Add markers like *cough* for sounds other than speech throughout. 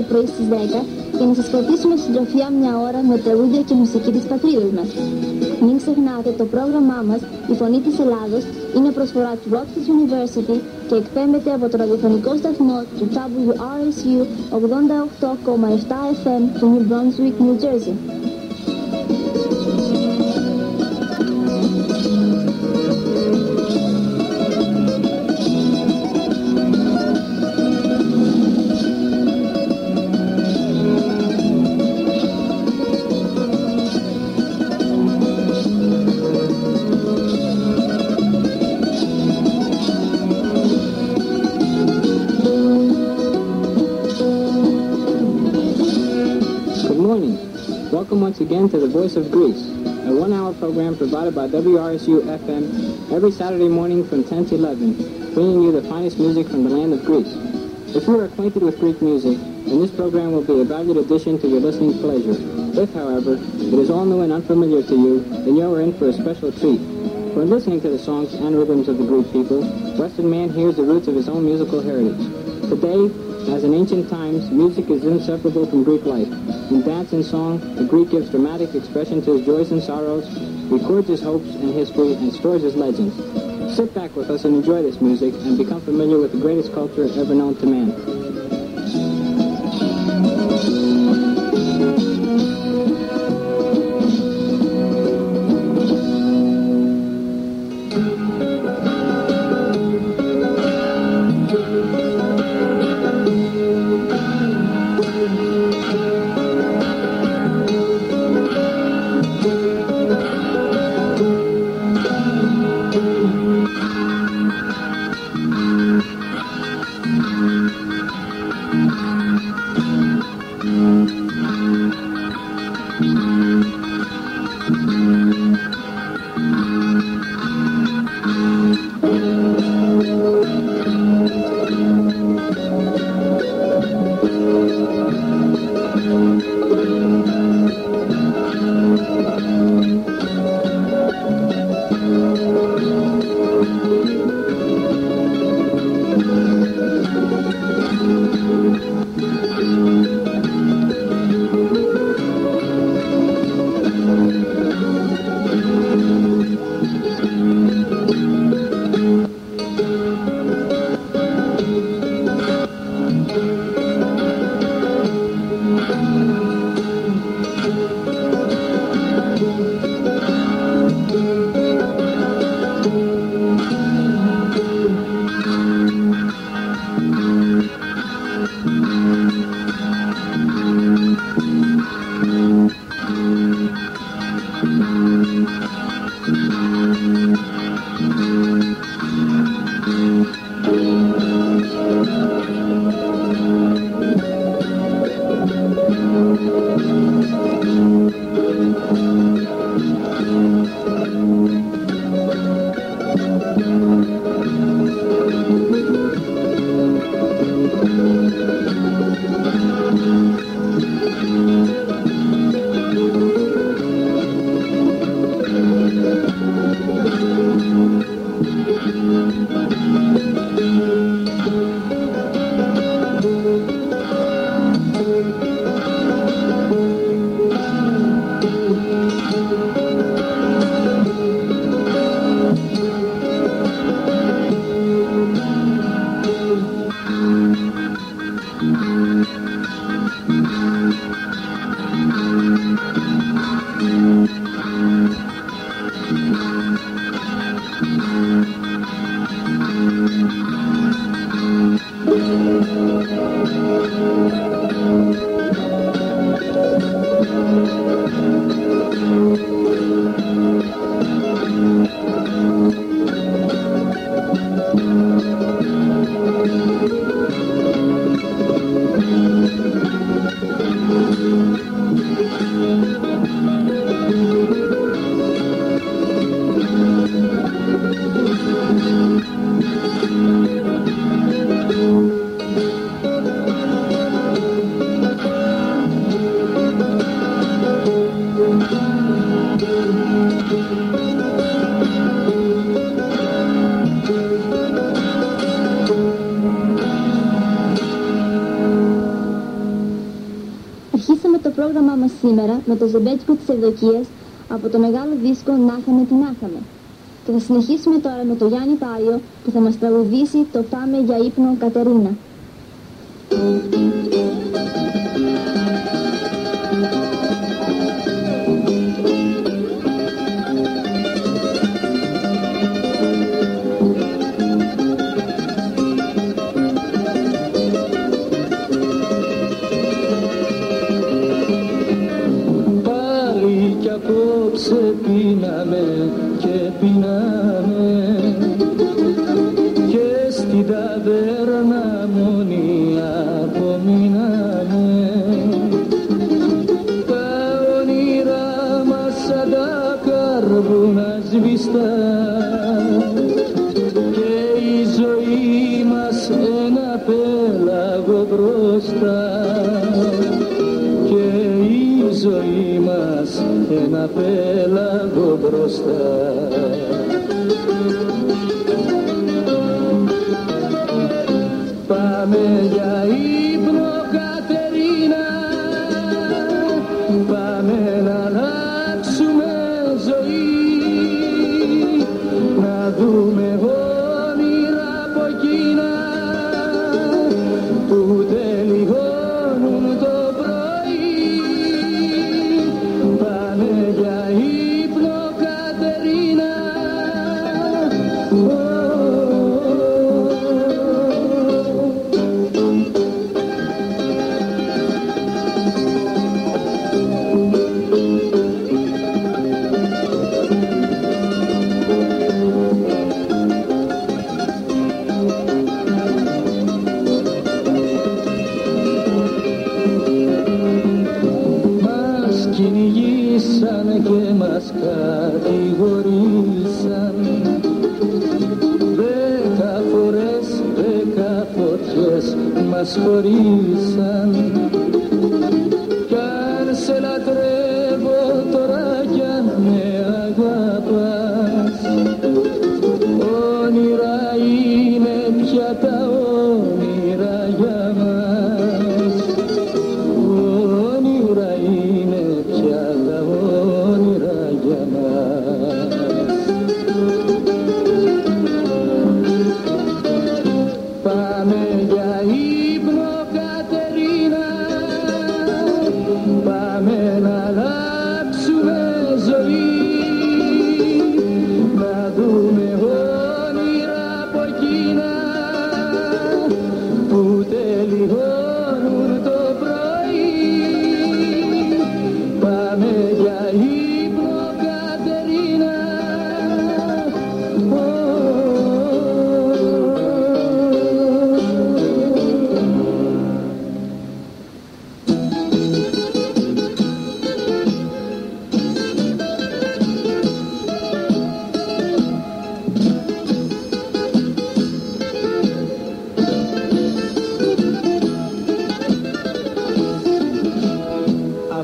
κάθε Σάββατο πρωί στις 10 για να σας κρατήσουμε συντροφιά μια ώρα με τραγούδια και μουσική της πατρίδας μας. Μην ξεχνάτε το πρόγραμμά μας, η Φωνή της Ελλάδος, είναι προσφορά του Rockford University και εκπέμπεται από το ραδιοφωνικό σταθμό του WRSU 88,7 FM του New Brunswick, New Jersey. Once again to The Voice of Greece, a one-hour program provided by WRSU FM every Saturday morning from 10 to 11, bringing you the finest music from the land of Greece. If you are acquainted with Greek music, then this program will be a valued addition to your listening pleasure. If, however, it is all new and unfamiliar to you, then you are in for a special treat. When listening to the songs and rhythms of the Greek people, Western man hears the roots of his own musical heritage. Today, as in ancient times, music is inseparable from Greek life. In dance and song, the Greek gives dramatic expression to his joys and sorrows, records his hopes and history, and stores his legends. Sit back with us and enjoy this music and become familiar with the greatest culture ever known to man. Πρόγραμμά μας σήμερα με το ζεμπέτσικο της Ευδοκίας από το μεγάλο δίσκο «Να χαμε τι να χαμε». Και θα συνεχίσουμε τώρα με το Γιάννη Πάιο που θα μας τραγουδήσει το «Πάμε για ύπνο Κατερίνα». και πίναμε και στην ταβέρνα was the uh,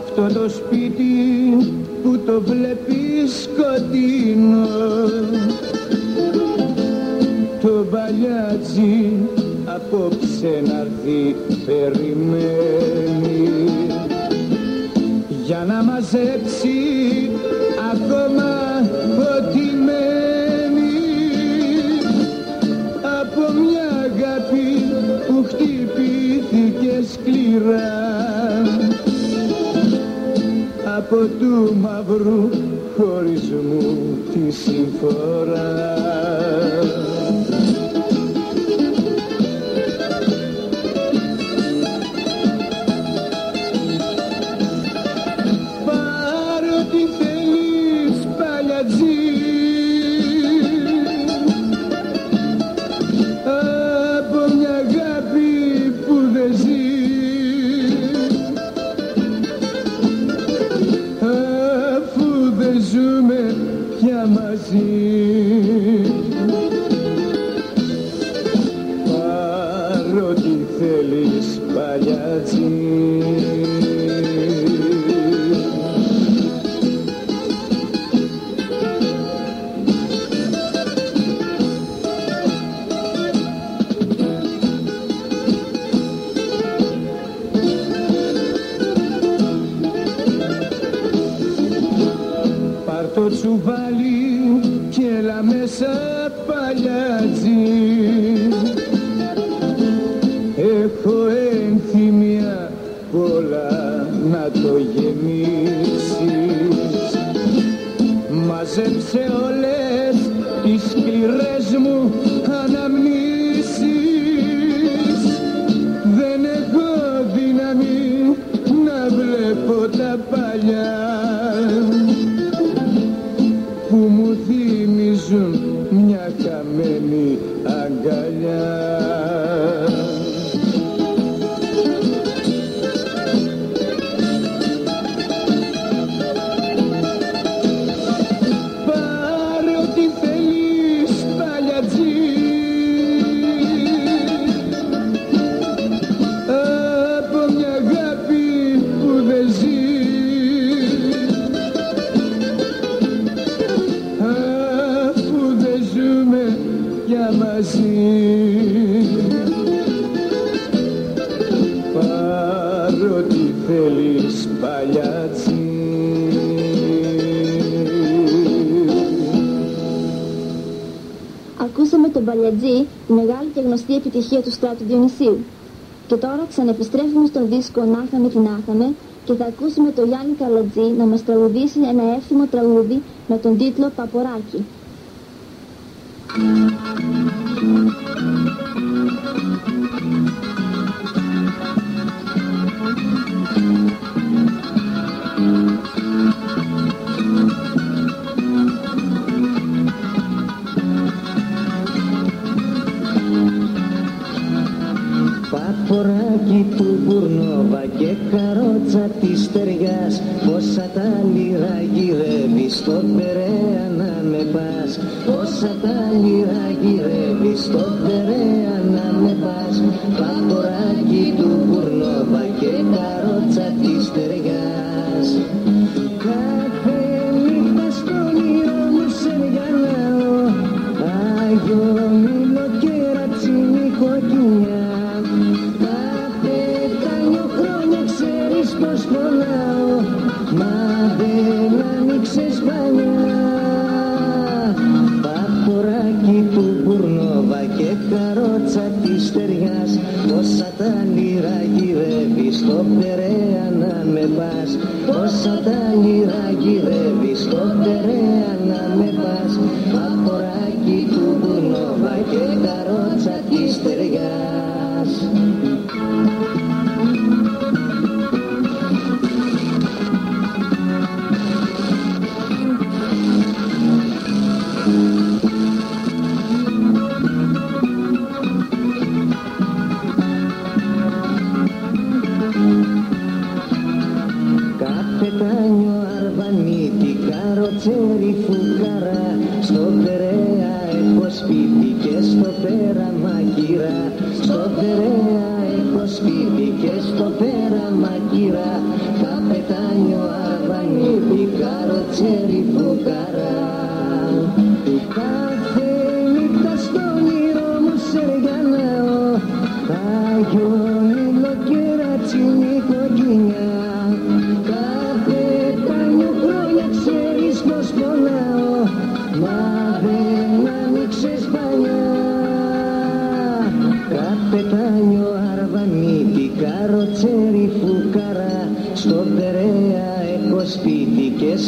αυτό το σπίτι που το βλέπεις σκοτεινό. Το παλιάτσι απόψε να δει περιμένει. Για να μαζέψει ακόμα ό,τι μένει. Από μια αγάπη που χτυπήθηκε σκληρά. από του μαύρου χωρισμού τη συμφορά. το γεμίσεις. Μαζέψε όλες τις σκληρές μου στοιχεία του στράτου Διονυσίου. Και τώρα ξανεπιστρέφουμε στον δίσκο «Νάχαμε την Άθαμε και θα ακούσουμε το Γιάννη Καλατζή να μας τραγουδήσει ένα έφημο τραγούδι με τον τίτλο «Παποράκι». Όσα τα λιρά γυρεύεις στον Περέα να με πας Όσα τα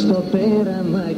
στο πέραμα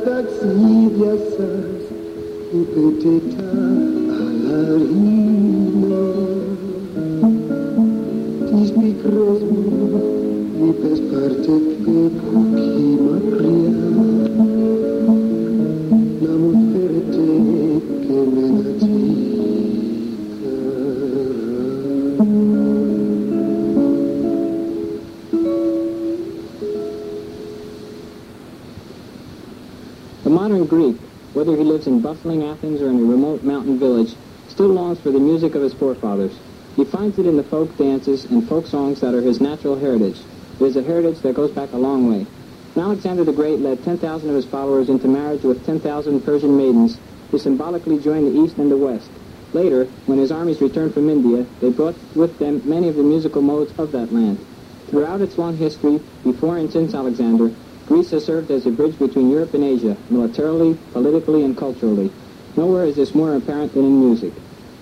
στα ταξίδια σας που πέτε τα αλαρίνια τις μικρές μου It in the folk dances and folk songs that are his natural heritage. It is a heritage that goes back a long way. When Alexander the Great led 10,000 of his followers into marriage with 10,000 Persian maidens, he symbolically joined the East and the West. Later, when his armies returned from India, they brought with them many of the musical modes of that land. Throughout its long history, before and since Alexander, Greece has served as a bridge between Europe and Asia, militarily, politically, and culturally. Nowhere is this more apparent than in music.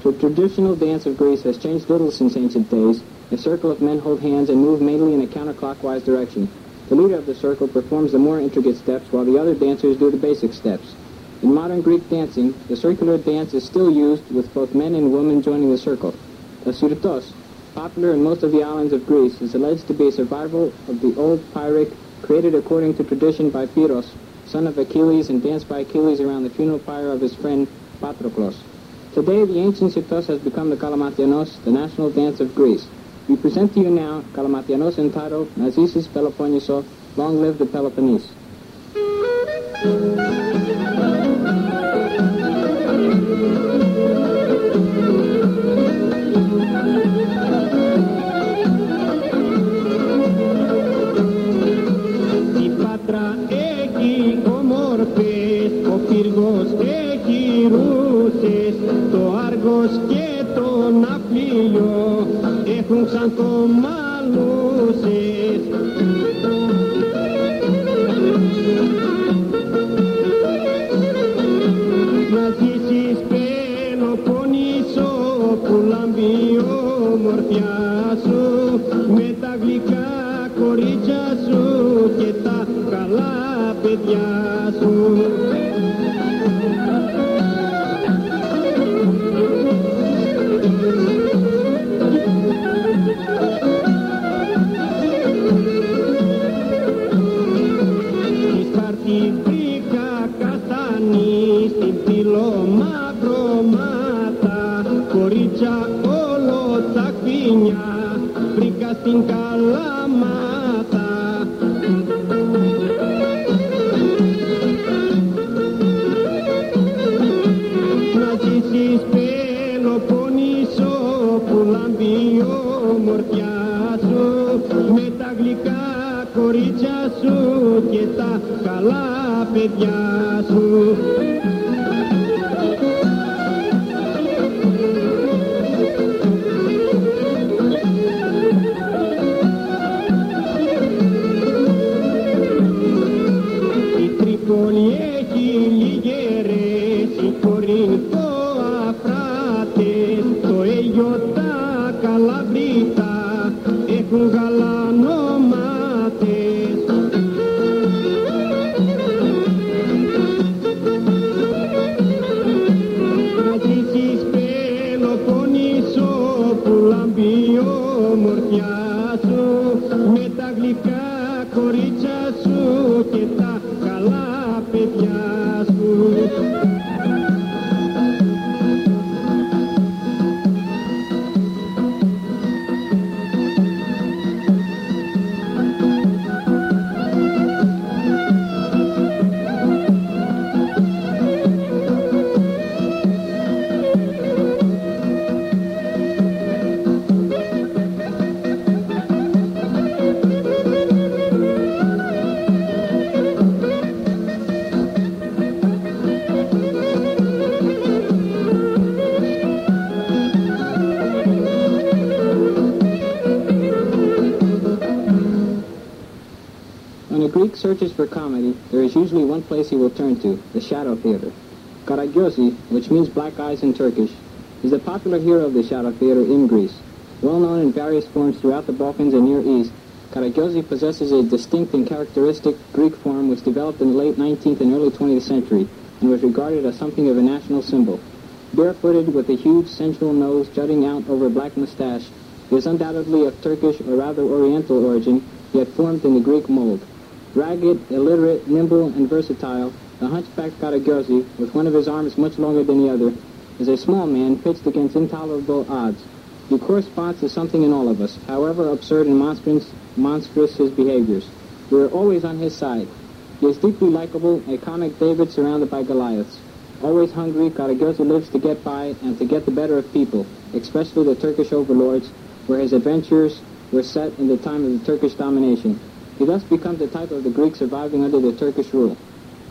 The traditional dance of Greece has changed little since ancient days. A circle of men hold hands and move mainly in a counterclockwise direction. The leader of the circle performs the more intricate steps, while the other dancers do the basic steps. In modern Greek dancing, the circular dance is still used with both men and women joining the circle. The suritos, popular in most of the islands of Greece, is alleged to be a survival of the old Pyrrhic, created according to tradition by Pyrrhus, son of Achilles, and danced by Achilles around the funeral pyre of his friend Patroclus. Today, the ancient suritos has become the Kalamatianos, the national dance of Greece. We present to you now Kalamatianos entitled Nazisis Peloponneso, Long Live the Peloponnese. Έχουν σαν κομμαλούσες. Να ζήσεις Πελοπόννησο που λάμπει η ομορφιά σου με τα γλυκά κορίτσια σου και τα καλά παιδιά σου. Παιδιά στην Καλαμάτα. Να ζήσεις Πελοπόννησο που λάμπει η ομορφιά σου με τα γλυκά κορίτσια σου και τα καλά παιδιά σου. Τρίπολη έχει λιγερές, the Shadow Theater. Karagyosi, which means black eyes in Turkish, is the popular hero of the Shadow Theater in Greece. Well known in various forms throughout the Balkans and Near East, Karagyosi possesses a distinct and characteristic Greek form which developed in the late 19th and early 20th century and was regarded as something of a national symbol. Barefooted with a huge sensual nose jutting out over a black mustache, he is undoubtedly of Turkish or rather Oriental origin, yet formed in the Greek mold. Ragged, illiterate, nimble, and versatile, the hunchbacked Karagyosi, with one of his arms much longer than the other, is a small man pitched against intolerable odds. He corresponds to something in all of us, however absurd and monstrous, monstrous his behaviors. We are always on his side. He is deeply likable, a comic David surrounded by Goliaths. Always hungry, Karagyosi lives to get by and to get the better of people, especially the Turkish overlords, where his adventures were set in the time of the Turkish domination. He thus becomes the type of the Greek surviving under the Turkish rule.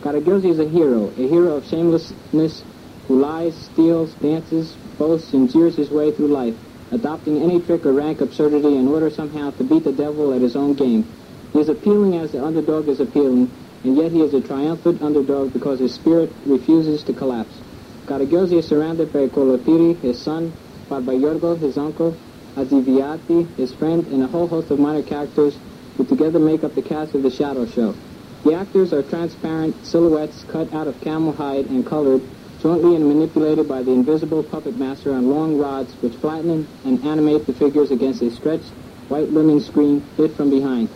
Karagyosi is a hero, a hero of shamelessness who lies, steals, dances, boasts, and jeers his way through life, adopting any trick or rank absurdity in order somehow to beat the devil at his own game. He is appealing as the underdog is appealing, and yet he is a triumphant underdog because his spirit refuses to collapse. Karagyosi is surrounded by Kolotiri, his son, Barbayorgo, his uncle, Aziviati, his friend, and a whole host of minor characters who together make up the cast of the Shadow Show. The actors are transparent silhouettes cut out of camel hide and colored, jointly and manipulated by the invisible puppet master on long rods which flatten and animate the figures against a stretched white linen screen lit from behind.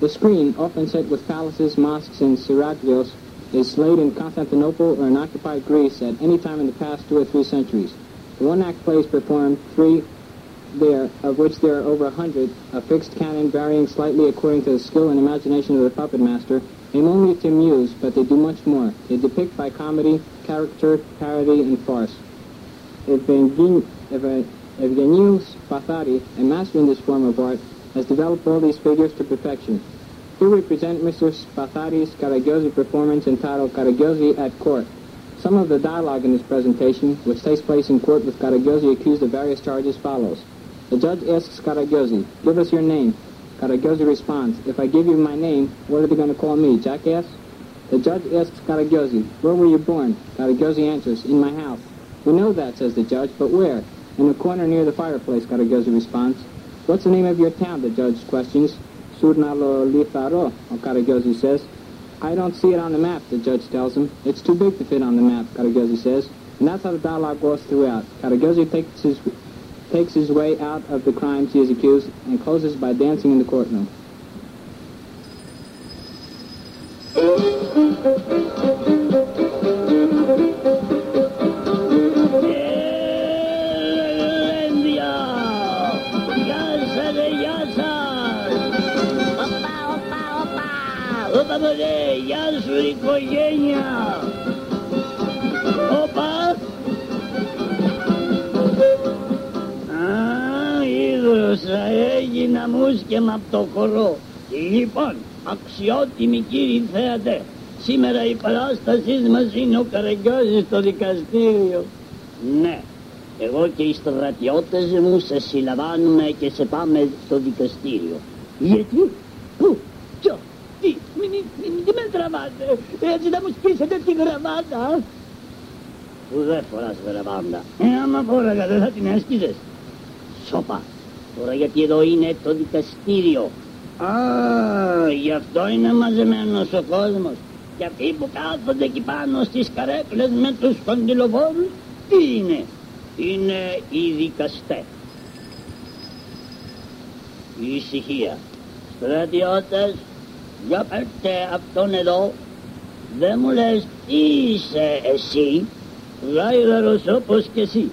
The screen, often set with palaces, mosques, and seraglios, is laid in Constantinople or in occupied Greece at any time in the past two or three centuries. The one-act plays performed three there, of which there are over a hundred, a fixed canon varying slightly according to the skill and imagination of the puppet master, aim only to amuse, but they do much more. They depict by comedy, character, parody, and farce. Evgenius Pathari, a master in this form of art, has developed all these figures to perfection. Here we present Mr. Spathari's Karagyosi performance entitled Karagyosi at Court. Some of the dialogue in this presentation, which takes place in court with Karagyosi accused of various charges, follows. The judge asks Karagyosi, give us your name. Karagyosi responds, if I give you my name, what are they going to call me, jackass? The judge asks Karagyosi, where were you born? Karagyosi answers, in my house. We know that, says the judge, but where? In the corner near the fireplace, Karagyosi responds. What's the name of your town, the judge questions. Surnalo Litharo, Karagyosi says. I don't see it on the map, the judge tells him. It's too big to fit on the map, Karagyosi says. And that's how the dialogue goes throughout. Karagyosi takes his, takes his way out of the crimes he is accused and closes by dancing in the courtroom. Opa, opa, opa, opa, opa, opa, και με απ' το χορό. Λοιπόν, αξιότιμοι κύριοι θέατε, σήμερα η παράστασή μας είναι ο Καραγκιόζης στο δικαστήριο. Ναι, εγώ και οι στρατιώτες μου σε συλλαμβάνουμε και σε πάμε στο δικαστήριο. Γιατί, πού, ποιο, τι, μην, μην, μην, μην με τραβάτε, έτσι θα μου σπίσετε τη γραβάτα. Που δεν φοράς γραβάτα. Ε, άμα φόραγα δεν θα την έσκυζες. Σοπα. Τώρα γιατί εδώ είναι το δικαστήριο. Α, γι' αυτό είναι μαζεμένος ο κόσμος. Και αυτοί που κάθονται εκεί πάνω στις καρέκλες με τους κοντιλοφόρους, τι είναι; Είναι οι δικαστές. Η ησυχία. Στρατιώτες, για πέρτε αυτόν εδώ. Δεν μου λες τι είσαι εσύ, γάιδαρος όπως και εσύ.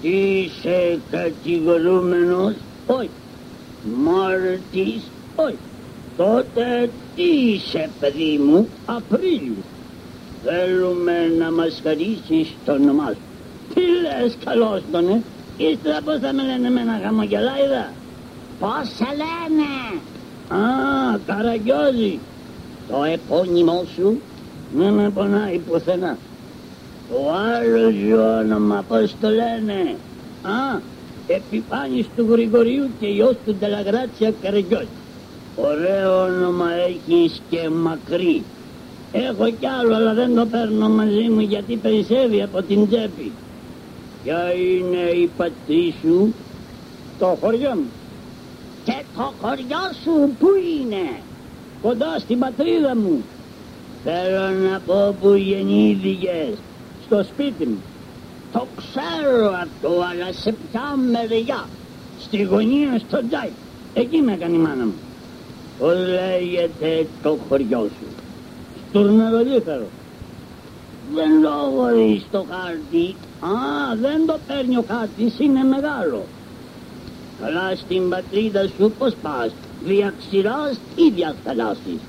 Τι είσαι κατηγορούμενος, όχι. Μάρτης, όχι. Τότε τι είσαι παιδί μου, Απρίλιο. Θέλουμε να μας χαρίσεις το όνομά σου. Τι λες καλός τον, ε; Ύστερα πώς θα με λένε εμένα χαμογελάιδα; Πώς σε λένε; Α, Καραγκιόζη. Το επώνυμό σου δεν με πονάει πουθενά. Το άλλος σου όνομα πώς το λένε. Α, Επιφάνης του Γρηγορίου και γιος του Ντελαγράτσια Καραγκιόζη. Ωραίο όνομα έχεις και μακρύ. Έχω κι άλλο αλλά δεν το παίρνω μαζί μου γιατί περισσεύει από την τσέπη. Ποια είναι η πατρί σου, το χωριό μου. Και το χωριό σου πού είναι, κοντά στην πατρίδα μου. Θέλω να πω που γεννήθηκες, στο σπίτι μου. Το ξέρω αυτό, αλλά σε ποια μεριά, στη γωνία στο τζάι. Εκεί με έκανε η μάνα μου. Πώς λέγεται το χωριό σου. Στουρνερολίφερο. Δεν το έχω στο χάρτη. Α, δεν το παίρνει ο χάρτης, είναι μεγάλο. Αλλά στην πατρίδα σου πώς πας, διαξηράς ή διαθαλάσσεις.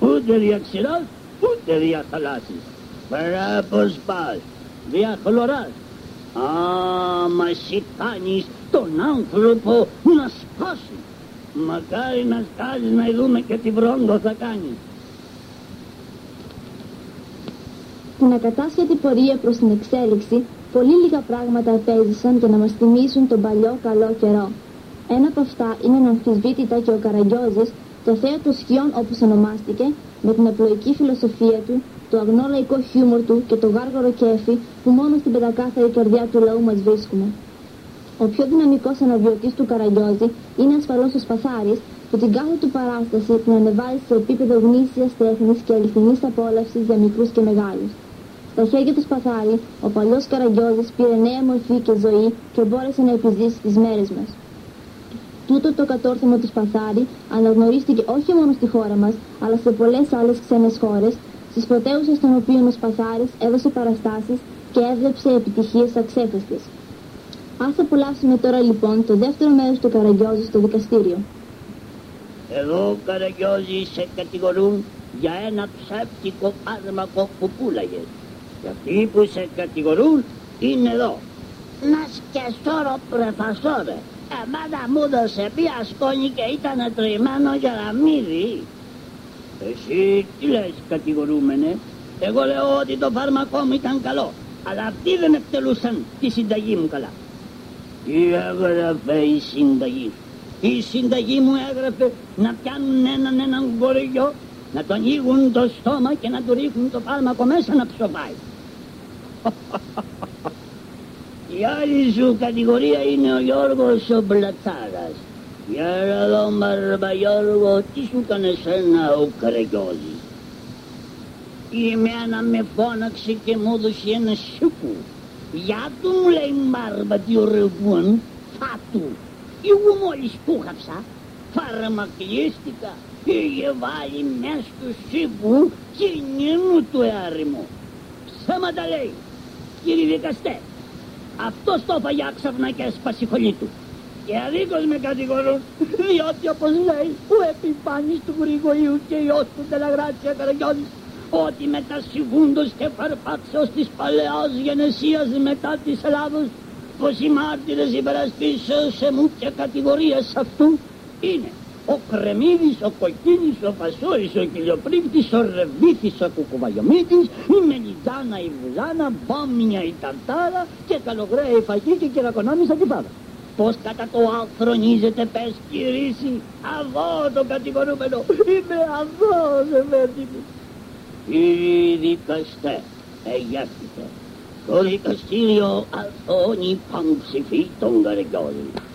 Ούτε διαξηράς, ούτε διαθαλάσσεις. Παρά πώς πας, διαχλωράς. Α, μα εσύ κάνεις τον άνθρωπο να σπάσει. Μακάρι να σκάζεις να δούμε και τι βρόντο θα κάνει. Την ακατάσχετη πορεία προς την εξέλιξη, πολύ λίγα πράγματα επέζησαν για να μας θυμίσουν τον παλιό καλό καιρό. Ένα από αυτά είναι αναμφισβήτητα και ο Καραγκιόζης, το θέο των σκιών όπως ονομάστηκε, με την απλοϊκή φιλοσοφία του, το αγνό λαϊκό χιούμορ του και το γάργορο κέφι που μόνο στην πεντακάθαρη καρδιά του λαού μας βρίσκουμε. Ο πιο δυναμικός αναβιωτής του Καραγκιόζη είναι ασφαλώς ο Σπαθάρης που την κάθε του παράσταση την ανεβάζει σε επίπεδο γνήσιας τέχνης και αληθινής απόλαυσης για μικρούς και μεγάλους. Στα χέρια του Σπαθάρη, ο παλιός Καραγκιόζης πήρε νέα μορφή και ζωή και μπόρεσε να επιζήσει τις μέρες μας. Τούτο το κατόρθωμα του Σπαθάρη αναγνωρίστηκε όχι μόνο στη χώρα μας, αλλά σε πολλές άλλες ξένες χώρες, στις πρωτεύουσες των οποίων ο Σπαθάρης έδωσε παραστάσεις και έβλεψε επιτυχίες αξέχαστες. Ας απολαύσουμε τώρα λοιπόν το δεύτερο μέρος του Καραγκιόζη στο δικαστήριο. Εδώ Καραγκιόζη σε κατηγορούν για ένα ψεύτικο φάρμακο που πουλαγες. Και αυτοί που σε κατηγορούν είναι εδώ. Να σκεστόρο πρεφασόρε. Εμένα μου έδωσε μία σκόνη και ήταν τριμμένο για ραμίδι. Εσύ τι λες κατηγορούμενε; Εγώ λέω ότι το φάρμακό μου ήταν καλό. Αλλά αυτοί δεν εκτελούσαν τη συνταγή μου καλά. Τι έγραφε η συνταγή; Σου. Η συνταγή μου έγραφε να πιάνουν έναν έναν κοριό, να τον ανοίγουν το στόμα και να του ρίχνουν το φάρμακο μέσα να ψοφάει. *laughs* Η άλλη σου κατηγορία είναι ο Γιώργος ο Μπλατσάρας. Για εδώ Μπαρμπα Γιώργο, τι σου έκανε σένα ο Καραγκιόζης. Η εμένα με φώναξε και μου έδωσε ένα σούκου. Για του μου λέει Μπαρμπα τι ωραίο που είναι, φάτου. Εγώ μόλις που χαψα, φαρμακιέστηκα, είχε βάλει μέσα στο σίπου κινήνου του εάρημο. Ψέματα λέει, κύριε δικαστέ, αυτός το έφαγε άξαφνα και έσπασε η φωλή του. Και αδίκως με κατηγορούν, διότι όπως λέει ο επιφάνης του Γρηγορίου και ιός του Τελαγράτσια Καραγιώδης, ότι μετά συμβούντος και φαρπάξεως της παλαιάς γενεσίας μετά της Ελλάδος, πως οι μάρτυρες υπερασπίσεως σε μου και κατηγορίες αυτού είναι ο Κρεμίδης, ο Κοκκίνης, ο Φασόρης, ο Κυλιοπρίκτης, ο Ρεβίθης, ο Κουκουβαγιομήτης, η Μελιτζάνα, η Βουζάνα, Μπόμια, η Ταρτάρα και καλογραία η Φακή και κυρακονάμισα και πάντα. Πως κατά το αλθρονίζεται πες κυρίση, αβώ το κατηγορούμενο, είμαι αβώς εμέτη μου. Κύριοι δικαστέ, εγέρθητε. Το δικαστήριο αλθώνει πανψηφί τον Γαριγκόλη.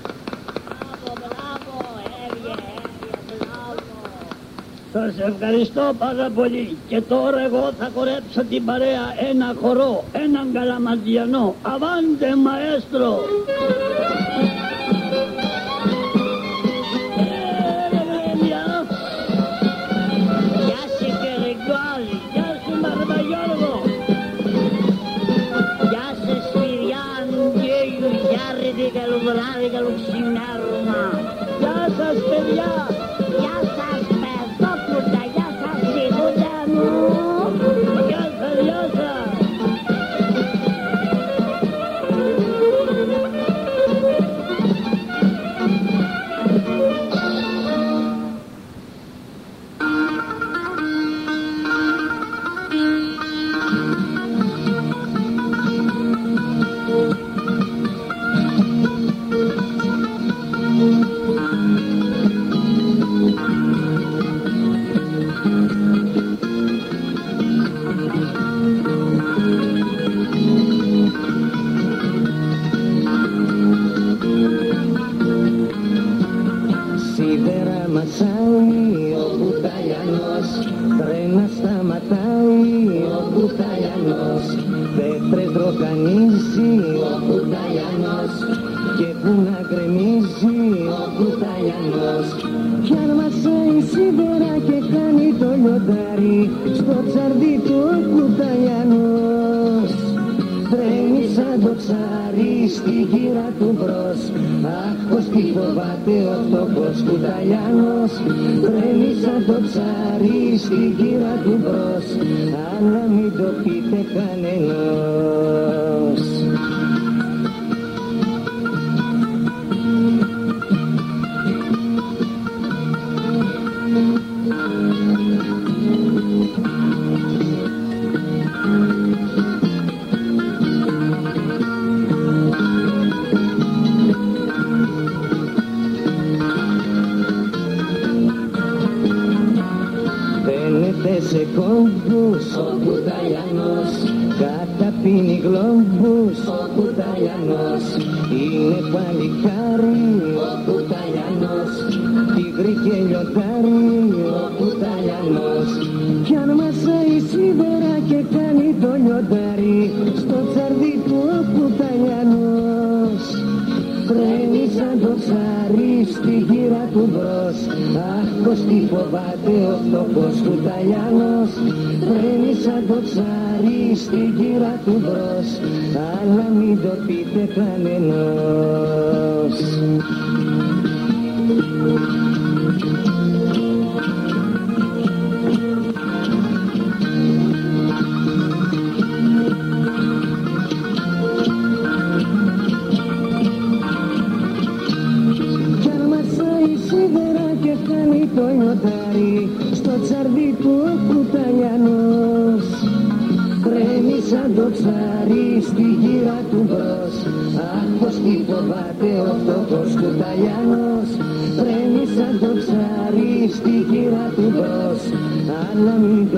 Σας ευχαριστώ πάρα πολύ και τώρα εγώ θα χορέψω την παρέα ένα χορό, έναν καλαμαντιανό. Αβάντε μαέστρο! Γεια σου Κερικόλη, γεια σου Μαρμαγιώργο. Γεια σου Σπυριάν και Γιουζιάριδη, καλό βράδυ, καλό ξημέρωμα. Γεια σας παιδιά. Φαίνεται σε κόμπους ο Κουταλιανός Καταπίνει γλόμπους ο Κουταλιανός Είναι παλικάρι ο Κουταλιανός Τίγρη και λιοντάρι ο Κουταλιανός Κι αν μασάει σίδερα και κάνει το λιοντάρι Στο τσαρδί του ο Κουταλιανός Τρέμει σαν το ψάρι στη γύρα του μπρος. Αχ πως τι φοβάται ο φτωχός κουταλιάνος Τρέμει σαν το ψάρι στη γύρα του μπρος. Αλλά μην το πείτε κανενός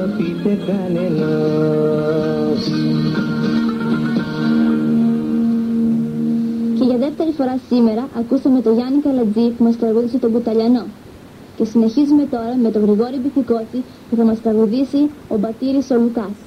το πείτε κανενός Και για δεύτερη φορά σήμερα ακούσαμε τον Γιάννη Καλατζή που μας τραγούδισε τον Κουταλιανό. Και συνεχίζουμε τώρα με τον Γρηγόρη Μπιθικότη που θα μας τραγουδήσει ο Μπατήρης ο Λουκάς.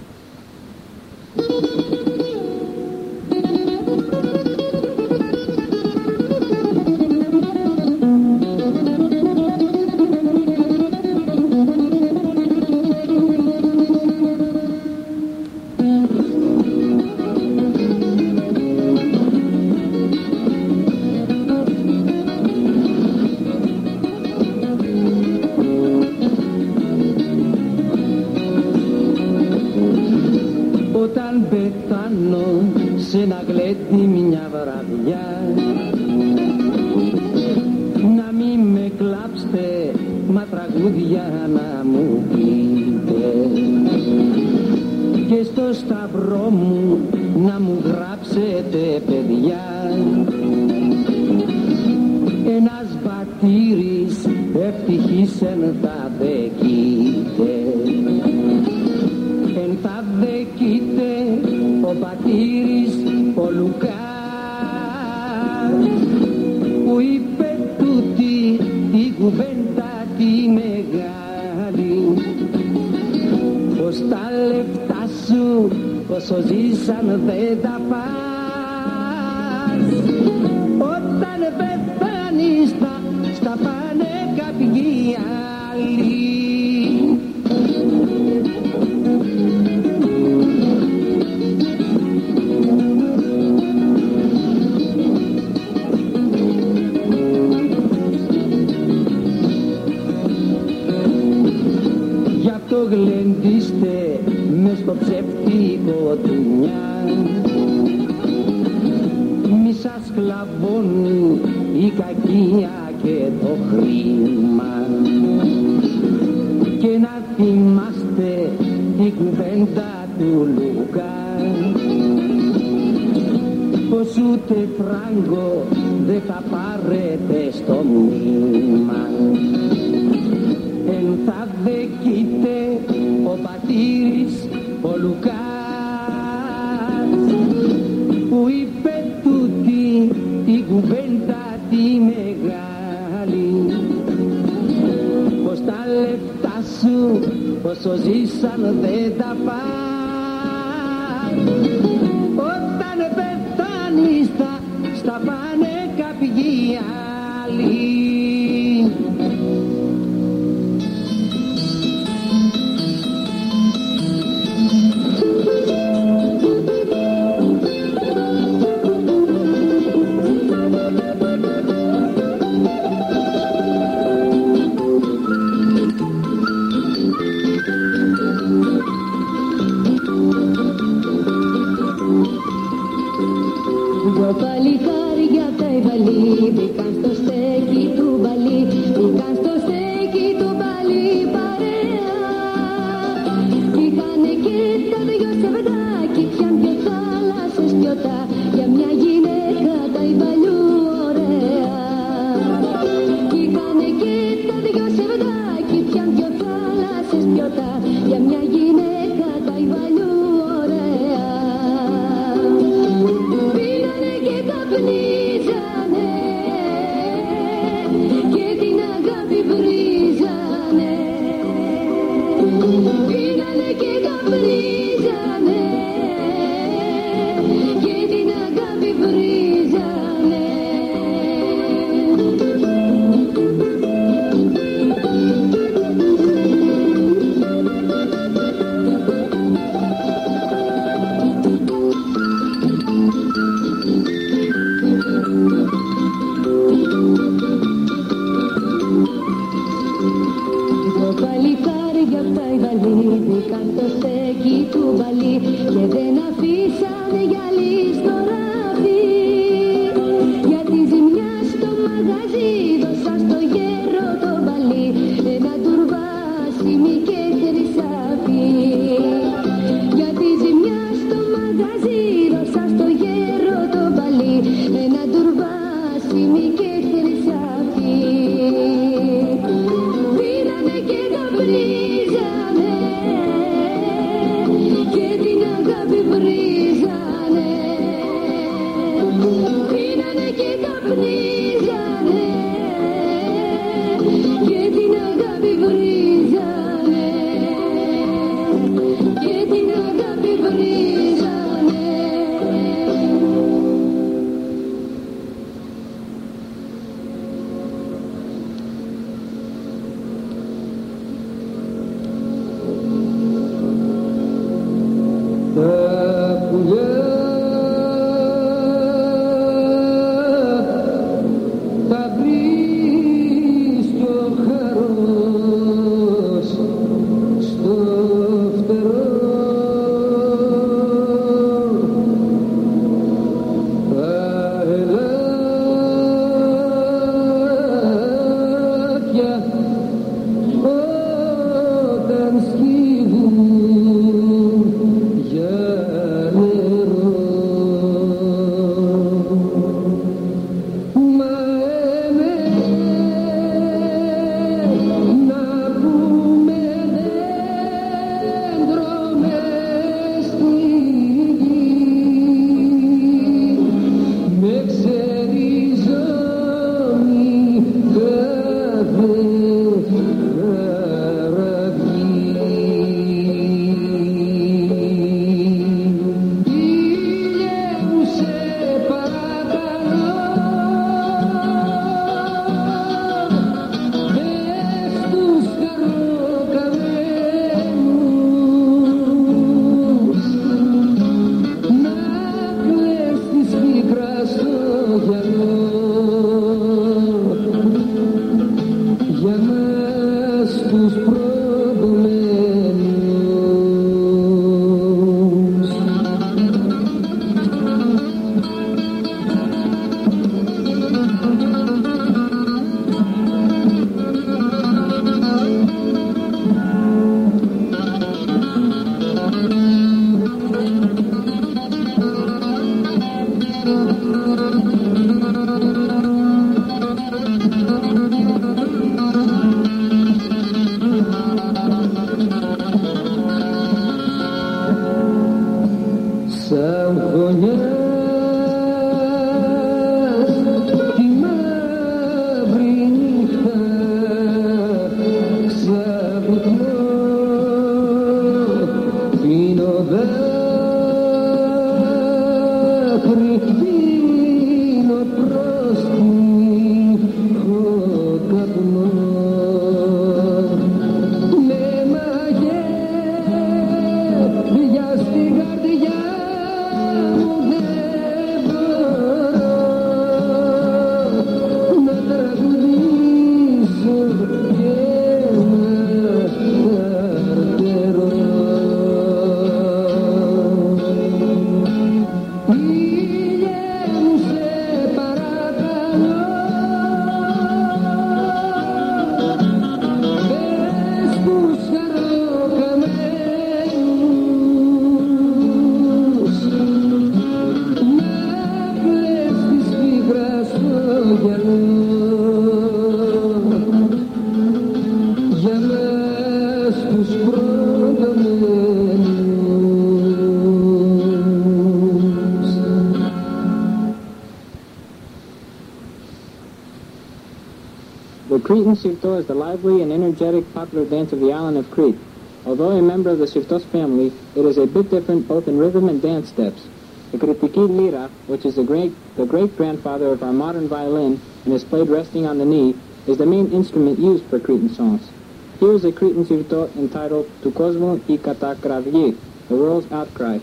βήμα και να θυμάστε την κουβέντα του Λουκά πως ούτε φράγκο δεν θα πάρετε στο μήμα εν θα δεκείτε ο πατήρης ο Λουκάς που είπε τούτη την κουβέντα τη με σου όσο ζήσαν δεν τα πας. Όταν πεθάνεις τα στα πάνε κάποιοι άλλοι. popular dance of the island of Crete. Although a member of the Sirtos family, it is a bit different both in rhythm and dance steps. The Kritiki lira, which is the great the great grandfather of our modern violin and is played resting on the knee, is the main instrument used for Cretan songs. Here is a Cretan sirtot entitled Tu Cosmo i Katakravye, the world's outcry.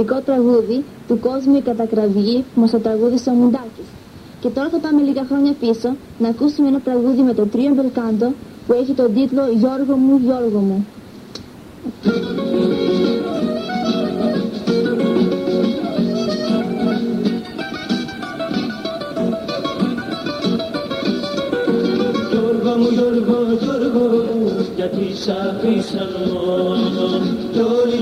εκπληκτικό τραγούδι του κόσμου η κατακραυγή που μας το τραγούδισε ο Μουντάκης. Και τώρα θα πάμε λίγα χρόνια πίσω να ακούσουμε ένα τραγούδι με το τρίο Μπελκάντο που έχει τον τίτλο «Γιώργο μου, Γιώργο μου». γιατί σ' αφήσα μόνο κι όλοι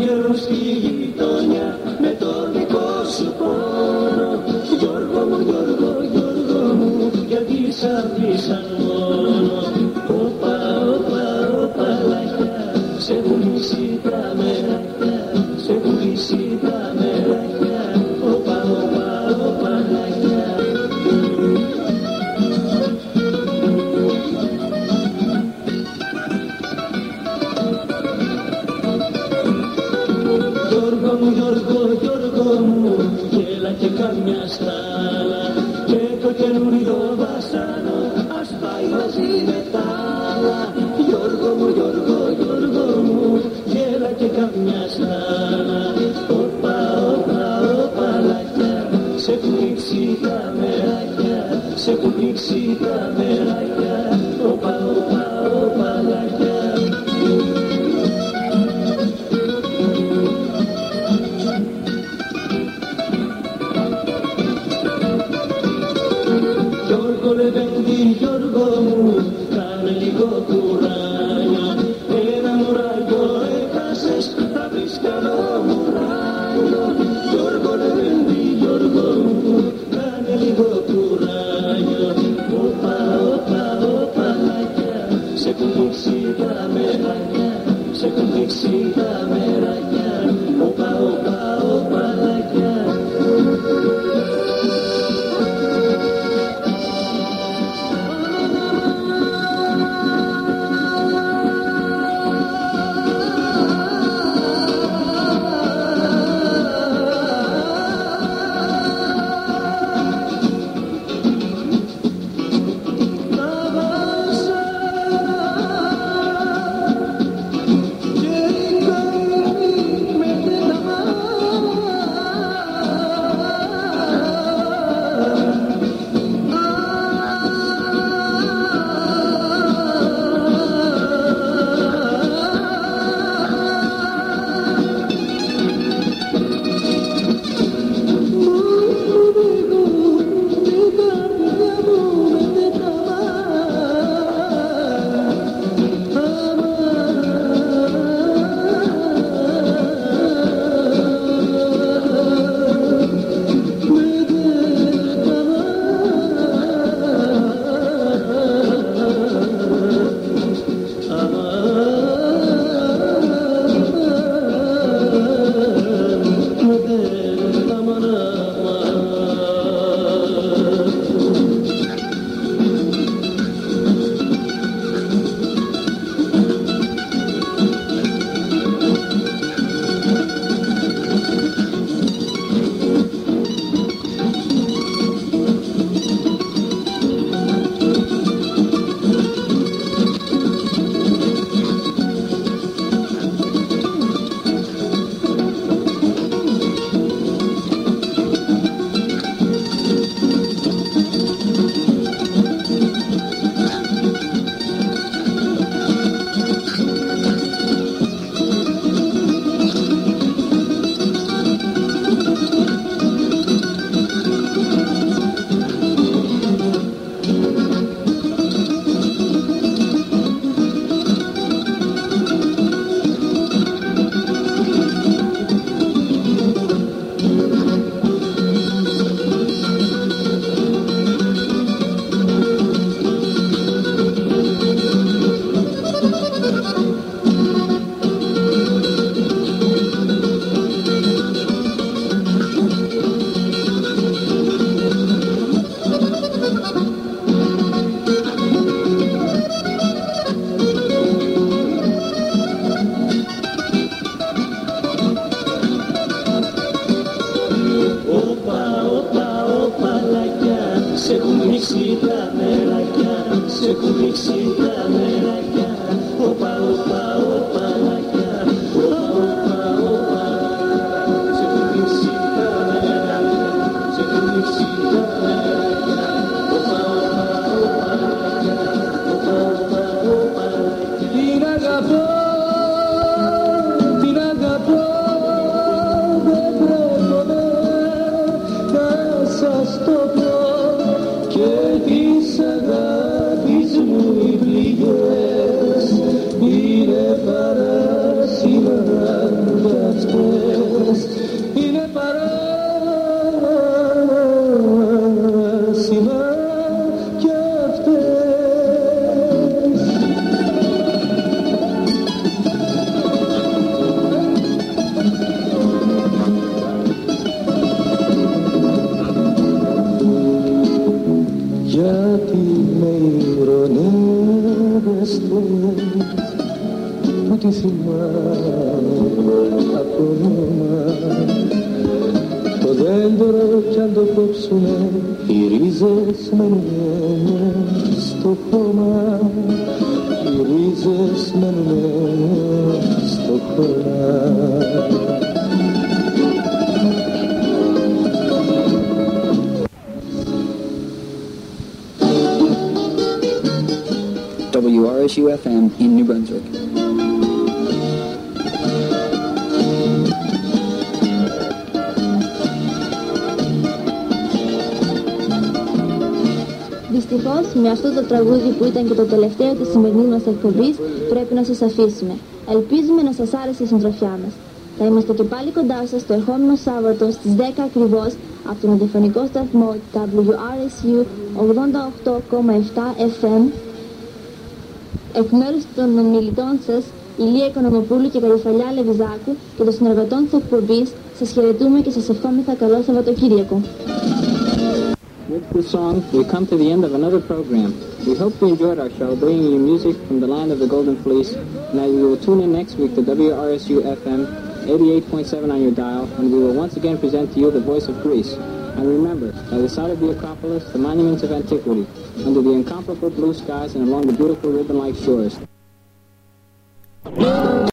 με αυτό το τραγούδι που ήταν και το τελευταίο της σημερινής μας εκπομπής, πρέπει να σας αφήσουμε. Ελπίζουμε να σας άρεσε η συντροφιά μας. Θα είμαστε και πάλι κοντά σας το ερχόμενο Σάββατο στις 10 ακριβώς από τον ραδιοφωνικό σταθμό WRSU 88,7 FM εκ μέρους των ομιλητών σας, Ηλία Οικονομοπούλου και Καλυφαλιά Λεβιζάκου και των συνεργατών της εκπομπής, σας χαιρετούμε και σας ευχόμεθα καλό Σαββατοκύριακο. With this song, we come to the end of another program. We hope you enjoyed our show, bringing you music from the land of the Golden Fleece, and you will tune in next week to WRSU FM 88.7 on your dial, and we will once again present to you the voice of Greece. And remember, by the side of the Acropolis, the monuments of antiquity, under the incomparable blue skies and along the beautiful ribbon-like shores,